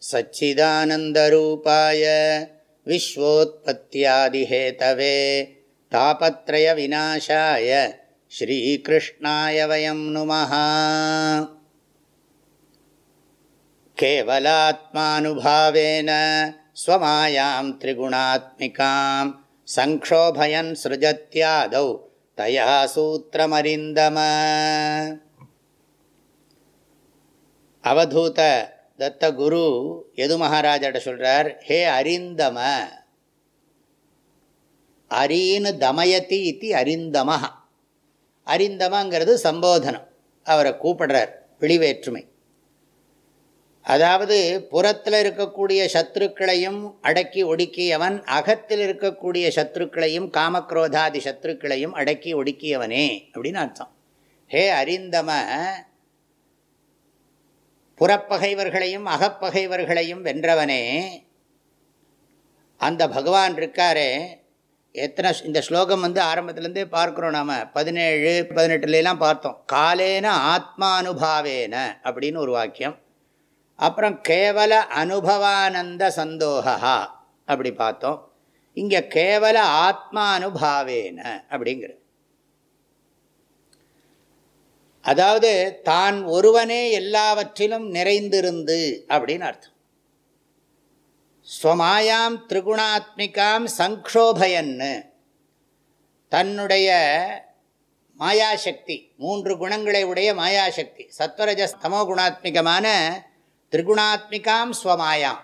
सच्चिदानन्दरूपाय विश्वोत्पत्त्यादिहेतवे तापत्रयविनाशाय श्रीकृष्णाय वयं नुमः। केवलात्मानुभावेन स्वमायां त्रिगुणात्मिकां संक्षोभयन् सृजत्यादौ तया सूत्रमरिन्दम। अवधूत தத்த குரு எது மகாராஜாட்ட சொல்கிறார் ஹே அரிந்தம. அரீனு தமயதி இத்தி அரிந்தமஹ. அரிந்தமங்கிறது சம்போதனம். அவரை கூப்பிடுறார் விழிவேற்றுமை. அதாவது புறத்தில் இருக்கக்கூடிய சத்ருக்களையும் அடக்கி ஒடுக்கியவன் அகத்தில் இருக்கக்கூடிய சத்ருக்களையும் காமக்ரோதாதி சத்ருக்களையும் அடக்கி ஒடுக்கியவனே அப்படின்னு அர்த்தம். ஹே அரிந்தம புறப்பகைவர்களையும் அகப்பகைவர்களையும் வென்றவனே அந்த பகவான் இருக்காரே. எத்தனை இந்த ஸ்லோகம் வந்து ஆரம்பத்துலேருந்தே பார்க்குறோம் நாம். பதினேழு பதினெட்டுலாம் பார்த்தோம். காலேன ஆத்மானுபாவேன அப்படின்னு ஒரு வாக்கியம். அப்புறம் கேவல அனுபவானந்த சந்தோகா அப்படி பார்த்தோம். இங்கே கேவல ஆத்மானுபாவேன அப்படிங்கிறது. அதாவது தான் ஒருவனே எல்லாவற்றிலும் நிறைந்திருந்து அப்படின்னு அர்த்தம். ஸ்வமாயாம் திரிகுணாத்மிகாம் சங்கோபயன்னு தன்னுடைய மாயாசக்தி மூன்று குணங்களை உடைய மாயாசக்தி சத்வரஜ தமோ குணாத்மிகமான திரிகுணாத்மிகாம் ஸ்வமாயாம்.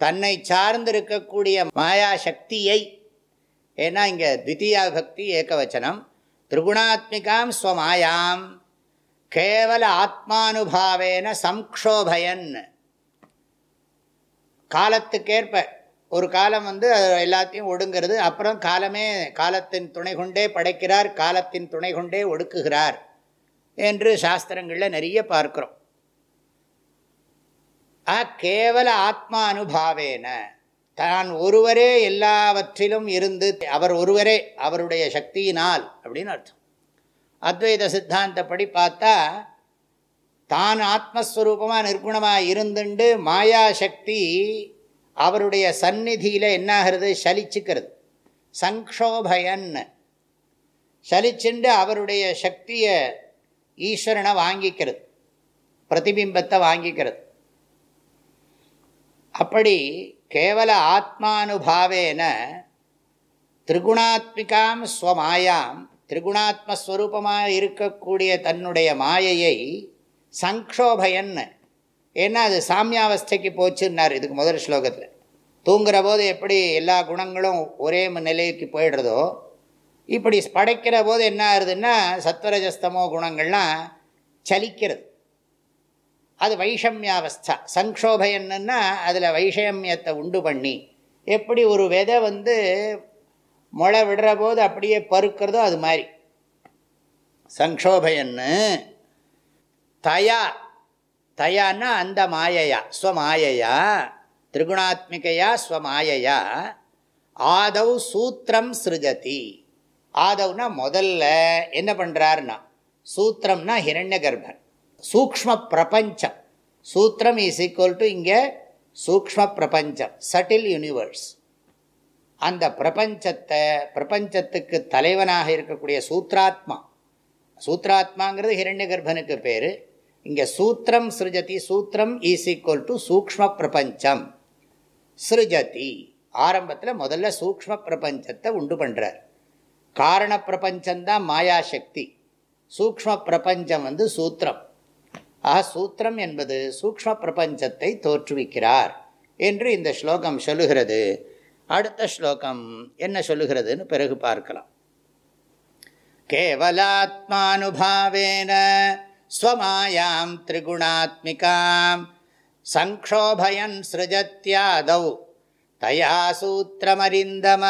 தன்னை சார்ந்திருக்கக்கூடிய மாயாசக்தியை ஏன்னா இங்கே த்விତୀயா பக்தி ஏகவச்சனம் திரிகுணாத்மிகாம் ஸ்வமாயாம். கேவல ஆத்மானுபாவேன சம்க்ஷோபயன் காலத்துக்கேற்ப ஒரு காலம் வந்து எல்லாத்தையும் ஒடுங்கிறது அப்புறம் காலமே காலத்தின் துணை கொண்டே படைக்கிறார் காலத்தின் துணை கொண்டே ஒடுக்குகிறார் என்று சாஸ்திரங்களில் நிறைய பார்க்குறோம். ஆ கேவல ஆத்மா அனுபாவேன தான் ஒருவரே எல்லாவற்றிலும் இருந்து அவர் ஒருவரே அவருடைய சக்தியினால் அப்படின்னு அர்த்தம். அத்வைத சித்தாந்தப்படி பார்த்தா தான் ஆத்மஸ்வரூபமாக நிர்குணமாக இருந்துண்டு மாயாசக்தி அவருடைய சந்நிதியில் என்னாகிறது? சலிச்சுக்கிறது. சங்கோபயன் சலிச்சுண்டு அவருடைய சக்தியை ஈஸ்வரனை வாங்கிக்கிறது. பிரதிபிம்பத்தை வாங்கிக்கிறது. அப்படி கேவல ஆத்மானுபாவேன திரிகுணாத்மிகாம் ஸ்வமாயாம் திரிகுணாத்மஸ்வரூபமாக இருக்கக்கூடிய தன்னுடைய மாயையை சங்கோபயன் ஏன்னா அது சாமியாவஸ்தைக்கு போச்சுன்னார் இதுக்கு முதல் ஸ்லோகத்தில். தூங்குற போது எப்படி எல்லா குணங்களும் ஒரே நிலைக்கு போயிடுறதோ இப்படி படைக்கிற போது என்ன ஆகுதுன்னா சத்வரஜஸ்தமோ குணங்கள்லாம் சலிக்கிறது. அது வைஷமியாவஸ்தா. சங்கோபயன்னா அதில் வைஷமியத்தை உண்டு பண்ணி எப்படி ஒரு விதை வந்து முளை விடுற போது அப்படியே பருக்கிறதோ அது மாதிரி. சங்கோபயன்னு தயா. தயான்னா அந்த மாயையா ஸ்வமாயையா. திரிகுணாத்மிகையா ஸ்வமாயையா. ஆதவ் சூத்திரம் சிருஜதி. ஆதவ்னா முதல்ல என்ன பண்ணுறாருன்னா சூத்திரம்னா ஹிரண்ய கர்ப்பன் சூக்ம பிரபஞ்சம். சூத்திரம் இஸ் ஈக்குவல் டு இங்கே சூக்ம பிரபஞ்சம் சட்டில் யூனிவர்ஸ் அந்த பிரபஞ்சத்தை பிரபஞ்சத்துக்கு தலைவனாக இருக்கக்கூடிய சூத்ராத்மா. சூத்ராத்மாங்கிறது ஹிரண்ய கர்ப்பனுக்கு பேர். இங்கே சூத்திரம் சிருஜதி சூத்திரம் ஈஸ் ஈக்குவல் டு சூக்ம பிரபஞ்சம். சிருஜதி ஆரம்பத்தில் முதல்ல சூக்ம பிரபஞ்சத்தை உண்டு பண்ணுறார் காரண பிரபஞ்சம்தான் மாயாசக்தி. சூக்ம பிரபஞ்சம் வந்து சூத்திரம். ஆக சூத்திரம் என்பது சூக்ம பிரபஞ்சத்தை தோற்றுவிக்கிறார் என்று இந்த ஸ்லோகம் சொல்லுகிறது. அடுத்த ஸ்லோகம் என்ன சொல்லுகிறதுன்னு பிறகு பார்க்கலாம். கேவலாத்மானுபாவேன ஸ்வமாயாம் திரிகுணாத்மிகாம் சங்கோபயன் சிருஜத்யாதௌ தயா சூத்திரமரிந்தம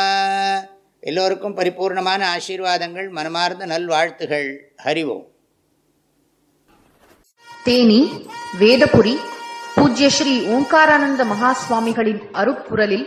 எல்லோருக்கும் பரிபூர்ணமான ஆசீர்வாதங்கள் மனமார்ந்த நல்வாழ்த்துகள். ஹரிவோம். தேனி வேதபுரி பூஜ்ய ஸ்ரீ ஓங்காரானந்த மகா சுவாமிகளின் அருப்புரலில்